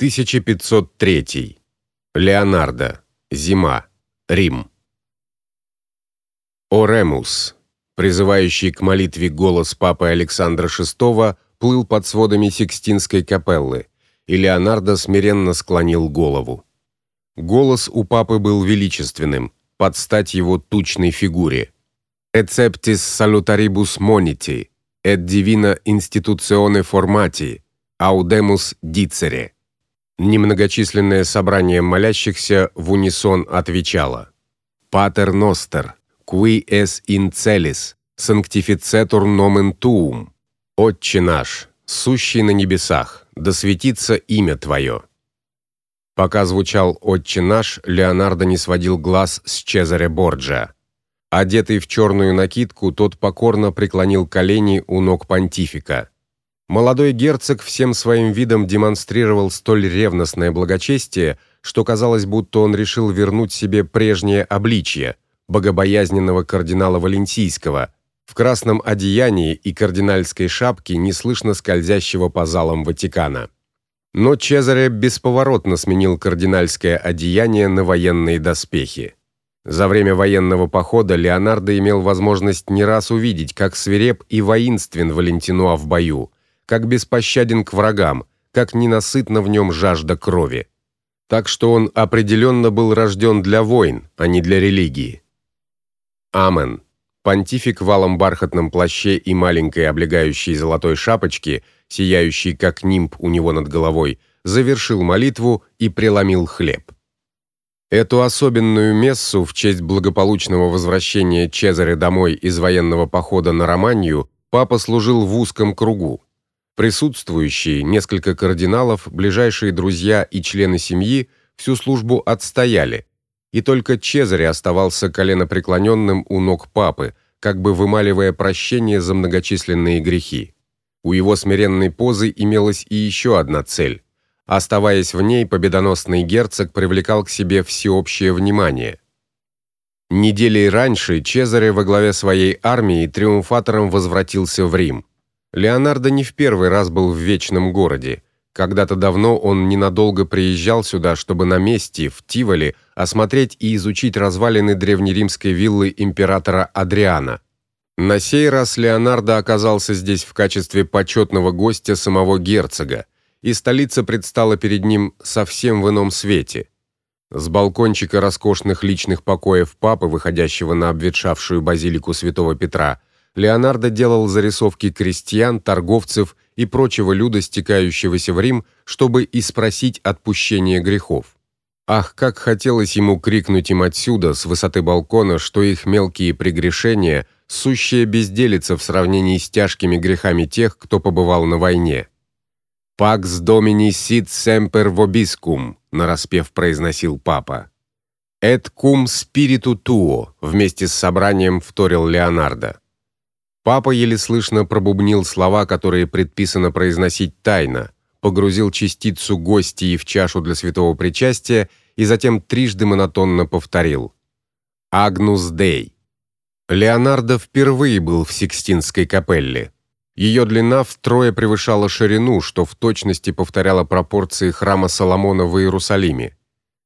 1503. Леонардо. Зима. Рим. Оремус, призывающий к молитве голос папы Александра VI, плыл под сводами Сикстинской капеллы, и Леонардо смиренно склонил голову. Голос у папы был величественным, под стать его тучной фигуре. Receptis salutaribus moniti, et divina institutione formati, audemus dicere. Немногочисленное собрание молящихся в унисон отвечало: Pater noster, qui es in celis, sanctificetur nomen tuum. Отче наш, сущий на небесах, да светится имя твое. Пока звучал Отче наш, Леонардо не сводил глаз с Чезаре Борджиа. Одетый в черную накидку, тот покорно преклонил колени у ног понтифика. Молодой герцог всем своим видом демонстрировал столь ревностное благочестие, что казалось, будто он решил вернуть себе прежнее обличье богобоязненного кардинала Валенсийского в красном одеянии и кардинальской шапке, неслышно скользящего по залам Ватикана. Но Чезаре бесповоротно сменил кардинальское одеяние на военные доспехи. За время военного похода Леонардо имел возможность не раз увидеть, как свиреп и воинствен Валентинуа в бою как беспощаден к врагам, как ненасытна в нем жажда крови. Так что он определенно был рожден для войн, а не для религии. Амен. Понтифик в алом бархатном плаще и маленькой облегающей золотой шапочке, сияющей как нимб у него над головой, завершил молитву и преломил хлеб. Эту особенную мессу в честь благополучного возвращения Чезаря домой из военного похода на Романию папа служил в узком кругу. Присутствующие, несколько кардиналов, ближайшие друзья и члены семьи всю службу отстояли, и только Чезаре оставался коленопреклоненным у ног папы, как бы вымаливая прощение за многочисленные грехи. У его смиренной позы имелась и еще одна цель. Оставаясь в ней, победоносный герцог привлекал к себе всеобщее внимание. Неделей раньше Чезаре во главе своей армии триумфатором возвратился в Рим. Леонардо не в первый раз был в Вечном городе. Когда-то давно он ненадолго приезжал сюда, чтобы на месте в Тиволи осмотреть и изучить развалины древнеримской виллы императора Адриана. На сей раз Леонардо оказался здесь в качестве почетного гостя самого герцога, и столица предстала перед ним совсем в ином свете. С балкончика роскошных личных покоев папы, выходящего на обветшавшую базилику Святого Петра, Леонардо делал зарисовки крестьян, торговцев и прочего люда, стекающегося в Рим, чтобы и спросить отпущения грехов. Ах, как хотелось ему крикнуть им отсюда, с высоты балкона, что их мелкие прегрешения сущая безделица в сравнении с тяжкими грехами тех, кто побывал на войне. Pax Domini sit semper vobiscum, нараспев произносил папа. Et cum spiritu tuo, вместе с собранием вторил Леонардо. Папа еле слышно пробубнил слова, которые предписано произносить тайно, погрузил частицу гостей в чашу для святого причастия и затем трижды монотонно повторил: Агнус Дей. Леонардо впервые был в Сикстинской капелле. Ее длина втрое превышала ширину, что в точности повторяло пропорции храма Соломона в Иерусалиме.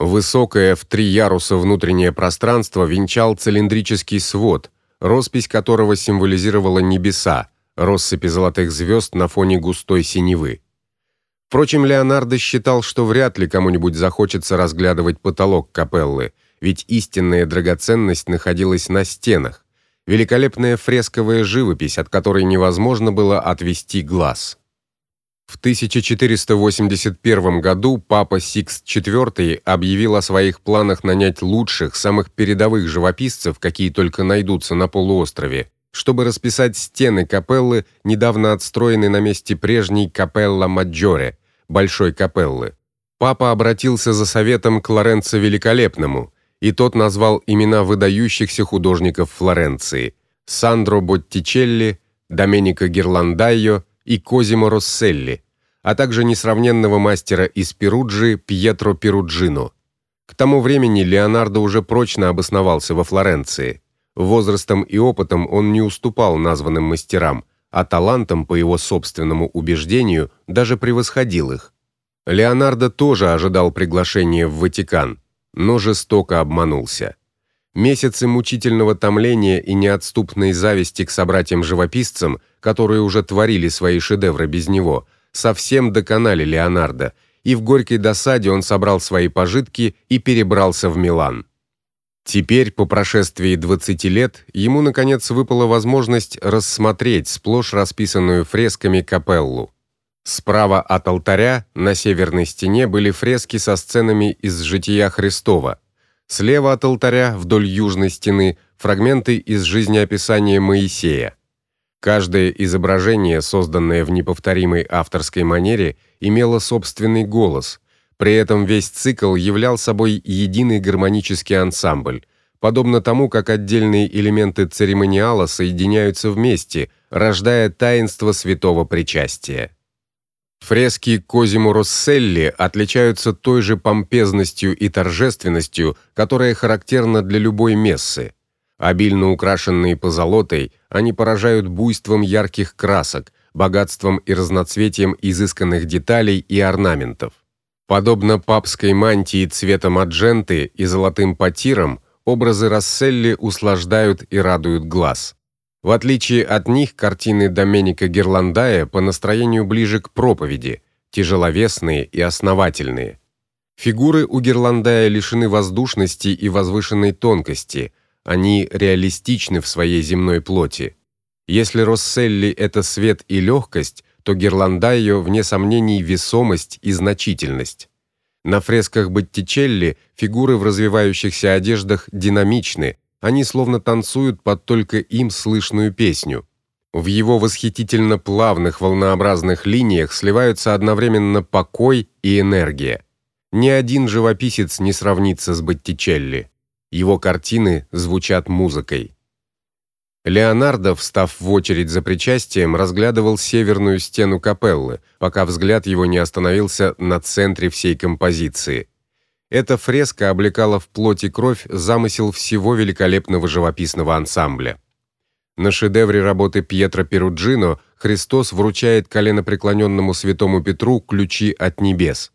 Высокое в три яруса внутреннее пространство венчал цилиндрический свод, роспись которого символизировала небеса, россыпи золотых звезд на фоне густой синевы. Впрочем, Леонардо считал, что вряд ли кому-нибудь захочется разглядывать потолок капеллы, ведь истинная драгоценность находилась на стенах, великолепная фресковая живопись, от которой невозможно было отвести глаз. В 1481 году папа Сикст IV объявил о своих планах нанять лучших, самых передовых живописцев, какие только найдутся на полуострове, чтобы расписать стены капеллы, недавно отстроенной на месте прежней капелла Маджоре, большой капеллы. Папа обратился за советом к Лоренцо Великолепному, и тот назвал имена выдающихся художников Флоренции: Сандро Боттичелли, Доменико Гирландайо и Козимо Росселли, а также несравненного мастера из Перуджи Пьетро Перуджино. К тому времени Леонардо уже прочно обосновался во Флоренции. Возрастом и опытом он не уступал названным мастерам, а талантом, по его собственному убеждению, даже превосходил их. Леонардо тоже ожидал приглашения в Ватикан, но жестоко обманулся. Месяцы мучительного томления и неотступной зависти к собратьям-живописцам, которые уже творили свои шедевры без него, совсем доконали Леонардо, и в горькой досаде он собрал свои пожитки и перебрался в Милан. Теперь, по прошествии 20 лет, ему наконец выпала возможность рассмотреть сплошь расписанную фресками капеллу. Справа от алтаря на северной стене были фрески со сценами из жития Христова. Слева от алтаря вдоль южной стены фрагменты из жизнеописания Моисея. Каждое изображение, созданное в неповторимой авторской манере, имело собственный голос. При этом весь цикл являл собой единый гармонический ансамбль, подобно тому, как отдельные элементы церемониала соединяются вместе, рождая таинство святого причастия. Фрески Козимо Росселли отличаются той же помпезностью и торжественностью, которая характерна для любой мессы. Обильно украшенные позолотой, они поражают буйством ярких красок, богатством и разноцветием изысканных деталей и орнаментов. Подобно папской мантии цвета мадженты и золотым потирам, образы Расселли услаждают и радуют глаз. В отличие от них, картины Доменика Герландая по настроению ближе к проповеди, тяжеловесные и основательные. Фигуры у Герландая лишены воздушности и возвышенной тонкости, они реалистичны в своей земной плоти. Если Росселли это свет и легкость, то Герландайо вне сомнений весомость и значительность. На фресках Боттичелли фигуры в развивающихся одеждах динамичны, они словно танцуют под только им слышную песню. В его восхитительно плавных волнообразных линиях сливаются одновременно покой и энергия. Ни один живописец не сравнится с Боттичелли. Его картины звучат музыкой. Леонардо, встав в очередь за причастием, разглядывал северную стену капеллы, пока взгляд его не остановился на центре всей композиции. Эта фреска облекала в плоть и кровь замысел всего великолепного живописного ансамбля. На шедевре работы Пьетро Перуджино Христос вручает коленопреклоненному святому Петру ключи от небес.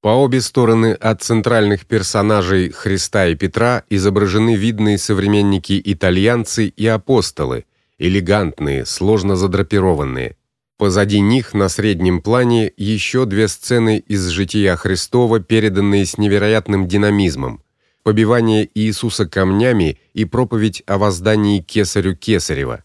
По обе стороны от центральных персонажей Христа и Петра изображены видные современники-итальянцы и апостолы, элегантные, сложно задрапированные. Позади них на среднем плане еще две сцены из жития Христова, переданные с невероятным динамизмом: побивание Иисуса камнями и проповедь о воздании кесарю Кесарева.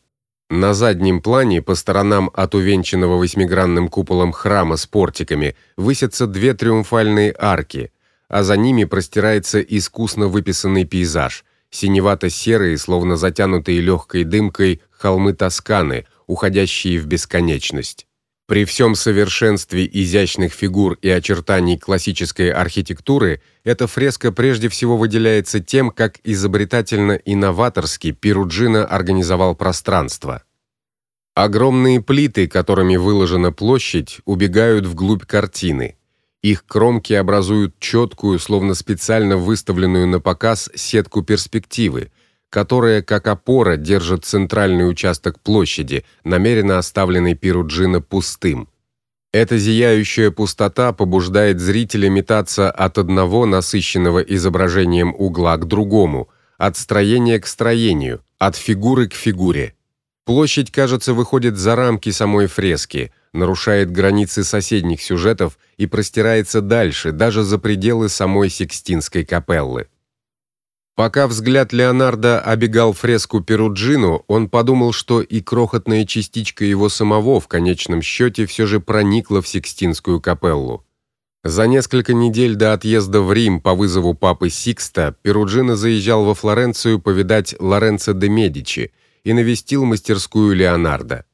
На заднем плане, по сторонам от увенчанного восьмигранным куполом храма с портиками, высятся две триумфальные арки, а за ними простирается искусно выписанный пейзаж: синевато-серые, словно затянутые легкой дымкой холмы Тосканы уходящие в бесконечность. При всем совершенстве изящных фигур и очертаний классической архитектуры эта фреска прежде всего выделяется тем, как изобретательно и новаторски Перуджино организовал пространство. Огромные плиты, которыми выложена площадь, убегают вглубь картины. Их кромки образуют четкую, словно специально выставленную на показ сетку перспективы, которая как опора держит центральный участок площади, намеренно оставленный Перуджино пустым. Эта зияющая пустота побуждает зрителя метаться от одного насыщенного изображением угла к другому, от строения к строению, от фигуры к фигуре. Площадь, кажется, выходит за рамки самой фрески, нарушает границы соседних сюжетов и простирается дальше, даже за пределы самой Сикстинской капеллы. Пока взгляд Леонардо обегал фреску Перуджино, он подумал, что и крохотная частичка его самого в конечном счете все же проникла в Сикстинскую капеллу. За несколько недель до отъезда в Рим по вызову папы Сикста Перуджино заезжал во Флоренцию повидать Лоренцо де Медичи и навестил мастерскую Леонардо.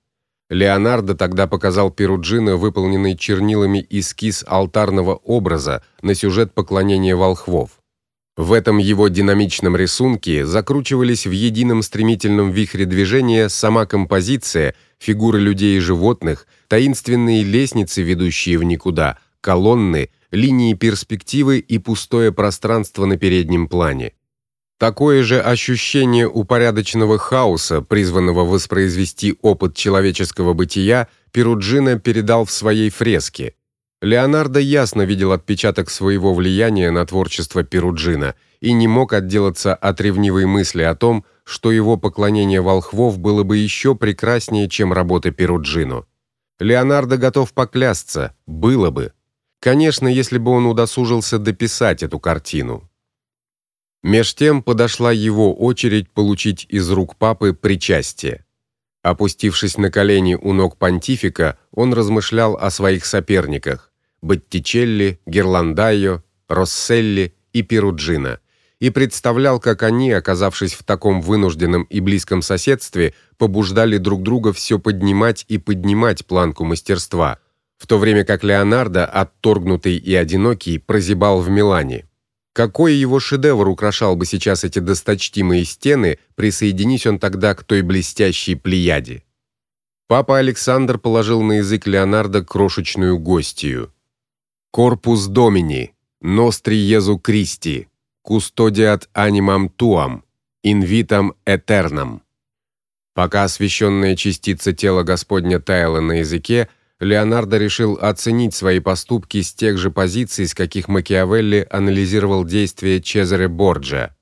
Леонардо тогда показал Перуджино выполненный чернилами эскиз алтарного образа на сюжет поклонения волхвов. В этом его динамичном рисунке закручивались в едином стремительном вихре движения сама композиция, фигуры людей и животных, таинственные лестницы, ведущие в никуда, колонны, линии перспективы и пустое пространство на переднем плане. Такое же ощущение упорядоченного хаоса, призванного воспроизвести опыт человеческого бытия, Перуджино передал в своей фреске. Леонардо ясно видел отпечаток своего влияния на творчество Перуджина и не мог отделаться от ревнивой мысли о том, что его поклонение волхвов было бы еще прекраснее, чем работа Перуджино. Леонардо готов поклясться, было бы. Конечно, если бы он удосужился дописать эту картину. Меж тем подошла его очередь получить из рук папы причастие. Опустившись на колени у ног понтифика, он размышлял о своих соперниках: Боттичелли, Герландайо, Росселли и Перуджино, и представлял, как они, оказавшись в таком вынужденном и близком соседстве, побуждали друг друга все поднимать и поднимать планку мастерства, в то время как Леонардо, отторгнутый и одинокий, прозябал в Милане. Какой его шедевр украшал бы сейчас эти досточтимые стены, присоединись он тогда к той блестящей плеяде. Папа Александр положил на язык Леонардо крошечную гостью. Corpus Domini, Nostri Jesu Christi, Custodiat animam tuam, invitam aeternam. Пока освященная частица тела Господня таяла на языке, Леонардо решил оценить свои поступки с тех же позиций, с каких Макиавелли анализировал действия Чезаре Борджиа.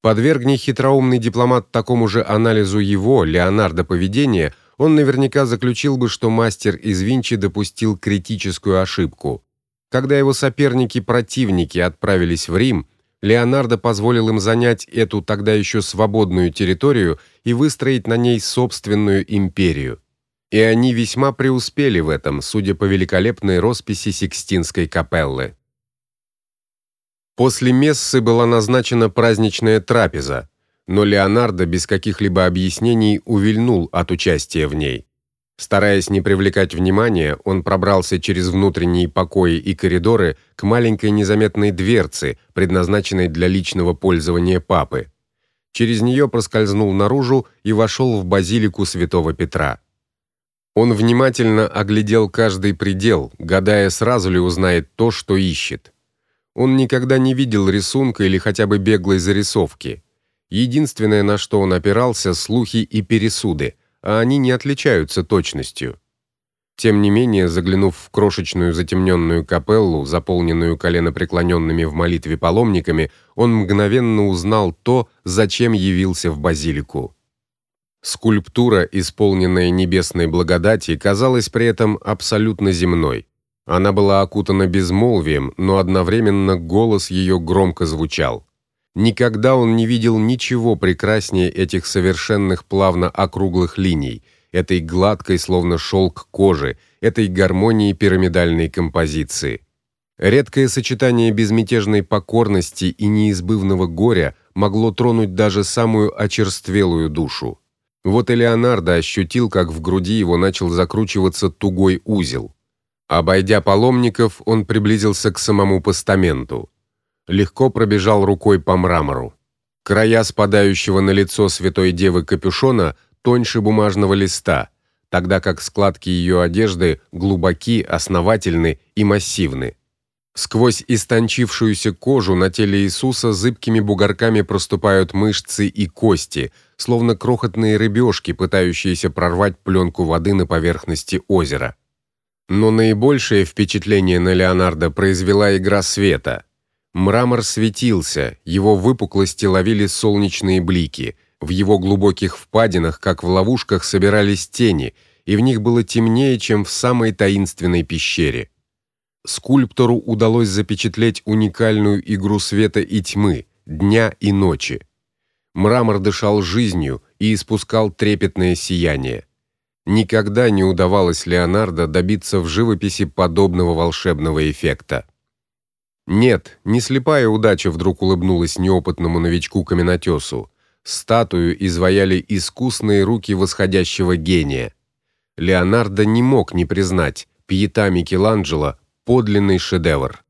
Подвергни хитроумный дипломат такому же анализу его, Леонардо, поведения, он наверняка заключил бы, что мастер из Винчи допустил критическую ошибку. Когда его соперники-противники отправились в Рим, Леонардо позволил им занять эту тогда еще свободную территорию и выстроить на ней собственную империю. И они весьма преуспели в этом, судя по великолепной росписи Сикстинской капеллы. После мессы была назначена праздничная трапеза, но Леонардо без каких-либо объяснений увильнул от участия в ней. Стараясь не привлекать внимания, он пробрался через внутренние покои и коридоры к маленькой незаметной дверце, предназначенной для личного пользования папы. Через нее проскользнул наружу и вошел в базилику Святого Петра. Он внимательно оглядел каждый предел, гадая, сразу ли узнает то, что ищет. Он никогда не видел рисунка или хотя бы беглой зарисовки. Единственное, на что он опирался слухи и пересуды а они не отличаются точностью. Тем не менее, заглянув в крошечную затемненную капеллу, заполненную коленопреклоненными в молитве паломниками, он мгновенно узнал то, зачем явился в базилику. Скульптура, исполненная небесной благодати, казалась при этом абсолютно земной. Она была окутана безмолвием, но одновременно голос ее громко звучал. Никогда он не видел ничего прекраснее этих совершенных плавно округлых линий, этой гладкой, словно шелк кожи, этой гармонии пирамидальной композиции. Редкое сочетание безмятежной покорности и неизбывного горя могло тронуть даже самую очерствелую душу. Вот и Леонардо ощутил, как в груди его начал закручиваться тугой узел. Обойдя паломников, он приблизился к самому постаменту легко пробежал рукой по мрамору. Края спадающего на лицо Святой Девы капюшона тоньше бумажного листа, тогда как складки ее одежды глубоки, основательны и массивны. Сквозь истончившуюся кожу на теле Иисуса зыбкими бугорками проступают мышцы и кости, словно крохотные рыбешки, пытающиеся прорвать пленку воды на поверхности озера. Но наибольшее впечатление на Леонардо произвела игра света. Мрамор светился, его выпуклости ловили солнечные блики, в его глубоких впадинах, как в ловушках, собирались тени, и в них было темнее, чем в самой таинственной пещере. Скульптору удалось запечатлеть уникальную игру света и тьмы, дня и ночи. Мрамор дышал жизнью и испускал трепетное сияние. Никогда не удавалось Леонардо добиться в живописи подобного волшебного эффекта. Нет, не слепая удача вдруг улыбнулась неопытному новичку-каменотесу. Статую изваяли искусные руки восходящего гения. Леонардо не мог не признать, Пьета Микеланджело подлинный шедевр.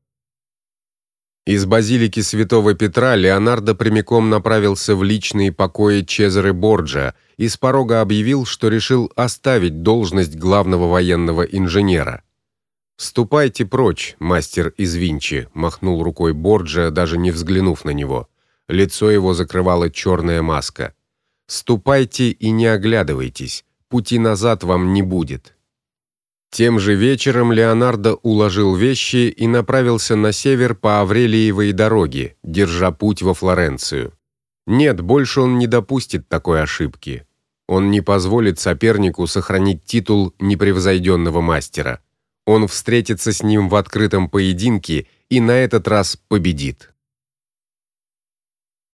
Из базилики Святого Петра Леонардо прямиком направился в личные покои Чезаре Борджа и с порога объявил, что решил оставить должность главного военного инженера. Ступайте прочь, мастер из Винчи, махнул рукой Борджа, даже не взглянув на него. Лицо его закрывала черная маска. Ступайте и не оглядывайтесь, пути назад вам не будет. Тем же вечером Леонардо уложил вещи и направился на север по Аврелиевой дороге, держа путь во Флоренцию. Нет, больше он не допустит такой ошибки. Он не позволит сопернику сохранить титул непревзойденного мастера. Он встретится с ним в открытом поединке и на этот раз победит.